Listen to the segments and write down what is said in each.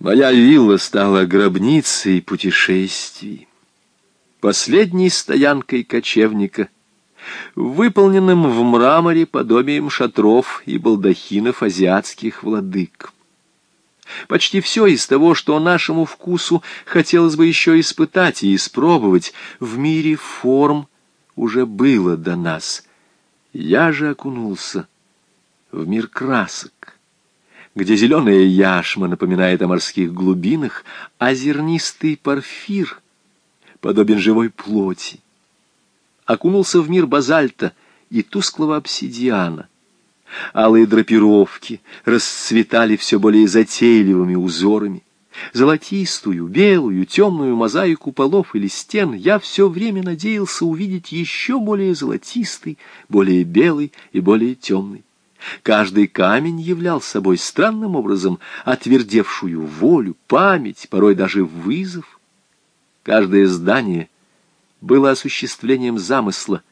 Моя вилла стала гробницей путешествий, последней стоянкой кочевника, выполненным в мраморе подобием шатров и балдахинов азиатских владык. Почти все из того, что нашему вкусу хотелось бы еще испытать и испробовать, в мире форм уже было до нас. Я же окунулся в мир красок где зеленая яшма напоминает о морских глубинах, а зернистый порфир подобен живой плоти. Окунулся в мир базальта и тусклого обсидиана. Алые драпировки расцветали все более затейливыми узорами. Золотистую, белую, темную мозаику полов или стен я все время надеялся увидеть еще более золотистый, более белый и более темный. Каждый камень являл собой странным образом отвердевшую волю, память, порой даже вызов. Каждое здание было осуществлением замысла,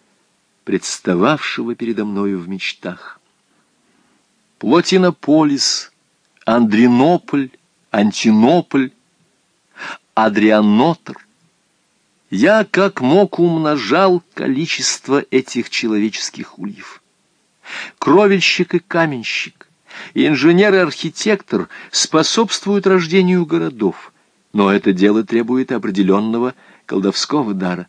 представавшего передо мною в мечтах. Плотинополис, Андринополь, Антинополь, Адрианотр. Я как мог умножал количество этих человеческих ульев кровельщик и каменщик, инженер и архитектор способствуют рождению городов, но это дело требует определенного колдовского дара.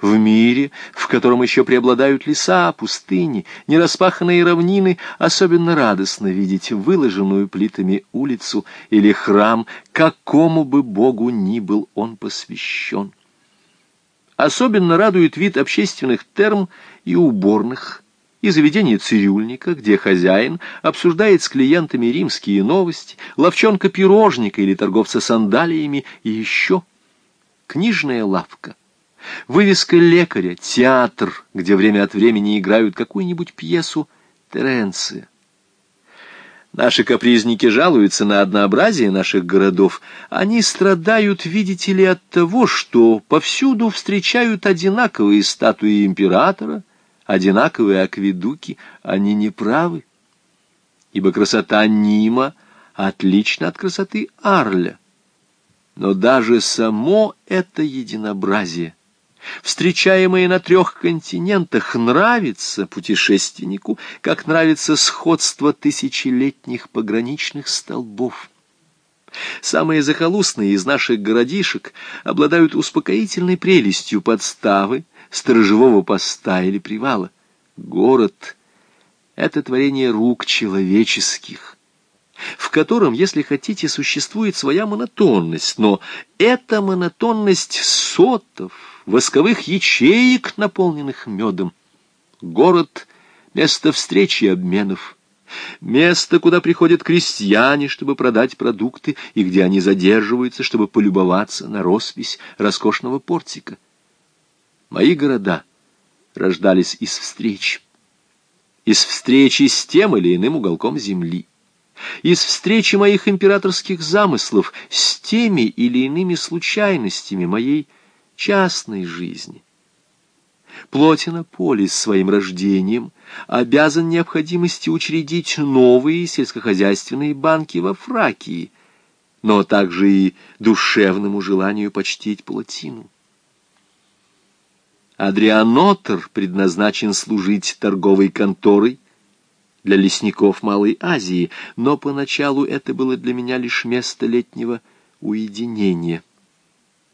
В мире, в котором еще преобладают леса, пустыни, нераспаханные равнины, особенно радостно видеть выложенную плитами улицу или храм, какому бы богу ни был он посвящен. Особенно радует вид общественных терм и уборных, и заведение цирюльника, где хозяин обсуждает с клиентами римские новости, ловчонка пирожника или торговца сандалиями, и еще книжная лавка, вывеска лекаря, театр, где время от времени играют какую-нибудь пьесу Теренция. Наши капризники жалуются на однообразие наших городов. Они страдают, видите ли, от того, что повсюду встречают одинаковые статуи императора, одинаковые акведуки, они не правы, ибо красота Нима отлична от красоты Арля. Но даже само это единообразие, встречаемое на трех континентах, нравится путешественнику, как нравится сходство тысячелетних пограничных столбов. Самые захолустные из наших городишек обладают успокоительной прелестью подставы, сторожевого поста или привала. Город — это творение рук человеческих, в котором, если хотите, существует своя монотонность, но эта монотонность сотов, восковых ячеек, наполненных медом. Город — место встречи обменов, место, куда приходят крестьяне, чтобы продать продукты, и где они задерживаются, чтобы полюбоваться на роспись роскошного портика. Мои города рождались из встреч. Из встречи с тем или иным уголком земли. Из встречи моих императорских замыслов с теми или иными случайностями моей частной жизни. Плотина Полис своим рождением обязан необходимости учредить новые сельскохозяйственные банки во Фракии, но также и душевному желанию почтить плотину. Адрианотер предназначен служить торговой конторой для лесников Малой Азии, но поначалу это было для меня лишь место летнего уединения.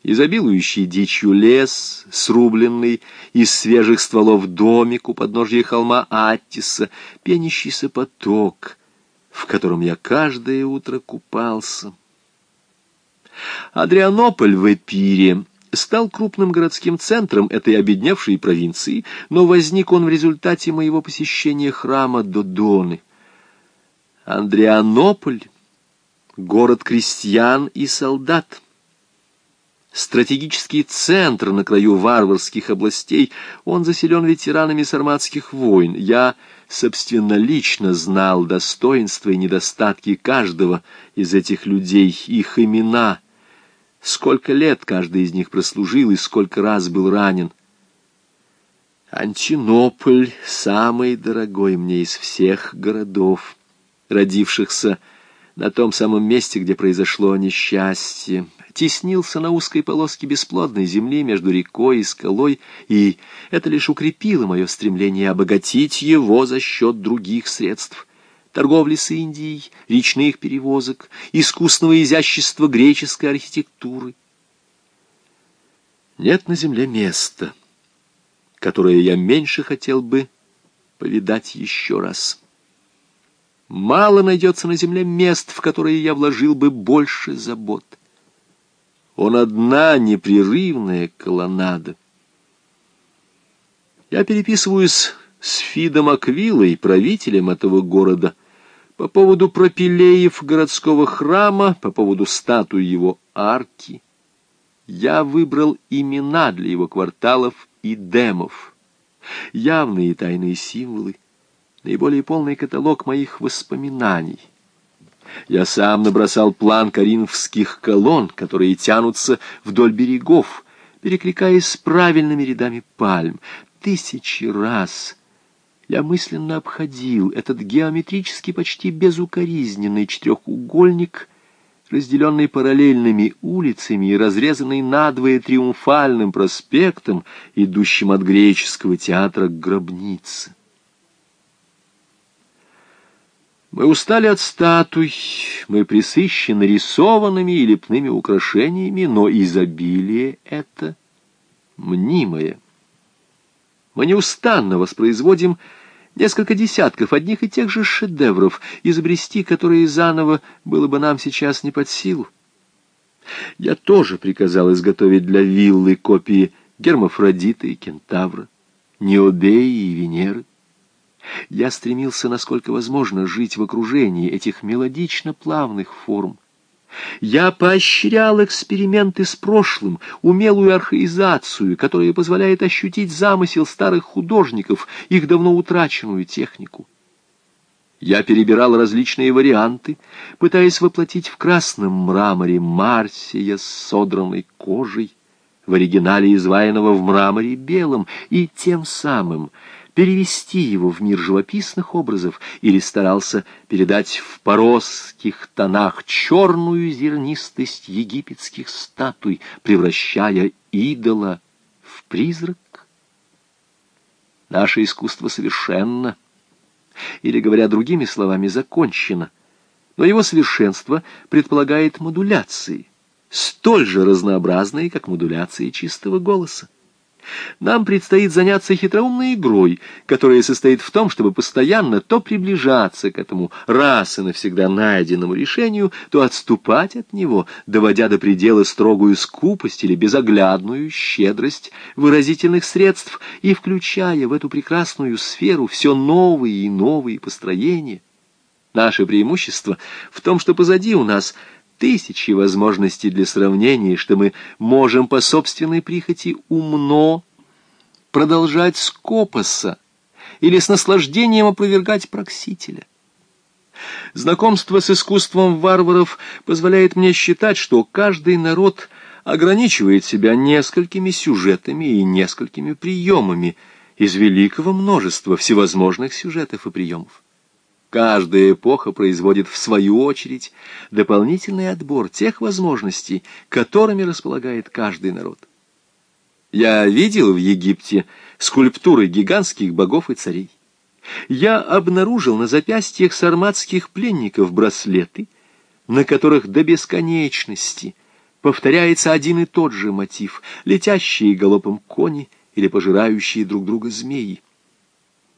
Изобилующий дичью лес, срубленный из свежих стволов домик у подножья холма Аттиса, пенящийся поток, в котором я каждое утро купался. Адрианополь в Эпире — стал крупным городским центром этой обедневшей провинции, но возник он в результате моего посещения храма Додоны. Андрианополь — город крестьян и солдат. Стратегический центр на краю варварских областей, он заселен ветеранами сарматских войн. Я собственнолично знал достоинства и недостатки каждого из этих людей, их имена — сколько лет каждый из них прослужил и сколько раз был ранен. Антинополь — самый дорогой мне из всех городов, родившихся на том самом месте, где произошло несчастье, теснился на узкой полоске бесплодной земли между рекой и скалой, и это лишь укрепило мое стремление обогатить его за счет других средств — торговли с Индией, речных перевозок, искусного изящества греческой архитектуры. Нет на земле места, которое я меньше хотел бы повидать еще раз. Мало найдется на земле мест, в которые я вложил бы больше забот. Он одна непрерывная колоннада. Я переписываюсь с Фидом Аквилой, правителем этого города, по поводу пропилеев городского храма, по поводу статуи его арки. Я выбрал имена для его кварталов и демов, явные и тайные символы, наиболее полный каталог моих воспоминаний — я сам набросал план коринфских колонн, которые тянутся вдоль берегов, перекликаясь с правильными рядами пальм. Тысячи раз я мысленно обходил этот геометрически почти безукоризненный четырехугольник, разделенный параллельными улицами и разрезанный надвое триумфальным проспектом, идущим от греческого театра к гробнице. Мы устали от статуй, мы присыщены рисованными и лепными украшениями, но изобилие это мнимое. Мы неустанно воспроизводим несколько десятков одних и тех же шедевров, изобрести которые заново было бы нам сейчас не под силу. Я тоже приказал изготовить для виллы копии Гермафродита и Кентавра, Неодеи и Венеры. Я стремился, насколько возможно, жить в окружении этих мелодично-плавных форм. Я поощрял эксперименты с прошлым, умелую архаизацию, которая позволяет ощутить замысел старых художников, их давно утраченную технику. Я перебирал различные варианты, пытаясь воплотить в красном мраморе Марсия с содранной кожей, в оригинале изваянного в мраморе белым, и тем самым перевести его в мир живописных образов или старался передать в поросских тонах черную зернистость египетских статуй, превращая идола в призрак? Наше искусство совершенно, или, говоря другими словами, закончено, но его совершенство предполагает модуляции, столь же разнообразные, как модуляции чистого голоса. Нам предстоит заняться хитроумной игрой, которая состоит в том, чтобы постоянно то приближаться к этому раз и навсегда найденному решению, то отступать от него, доводя до предела строгую скупость или безоглядную щедрость выразительных средств и включая в эту прекрасную сферу все новые и новые построения. Наше преимущество в том, что позади у нас – тысячи возможностей для сравнения, что мы можем по собственной прихоти умно продолжать скопоса или с наслаждением опровергать проксителя. Знакомство с искусством варваров позволяет мне считать, что каждый народ ограничивает себя несколькими сюжетами и несколькими приемами из великого множества всевозможных сюжетов и приемов. Каждая эпоха производит, в свою очередь, дополнительный отбор тех возможностей, которыми располагает каждый народ. Я видел в Египте скульптуры гигантских богов и царей. Я обнаружил на запястьях сарматских пленников браслеты, на которых до бесконечности повторяется один и тот же мотив — летящие галопом кони или пожирающие друг друга змеи.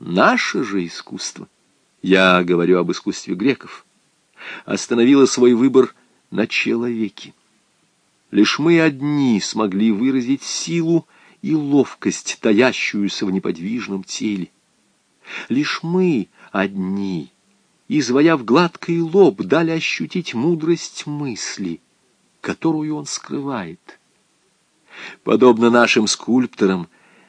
Наше же искусство — я говорю об искусстве греков, остановила свой выбор на человеке. Лишь мы одни смогли выразить силу и ловкость, таящуюся в неподвижном теле. Лишь мы одни, изваяв гладкий лоб, дали ощутить мудрость мысли, которую он скрывает. Подобно нашим скульпторам,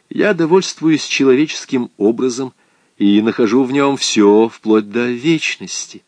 я довольствуюсь человеческим образом и нахожу в нем все, вплоть до вечности.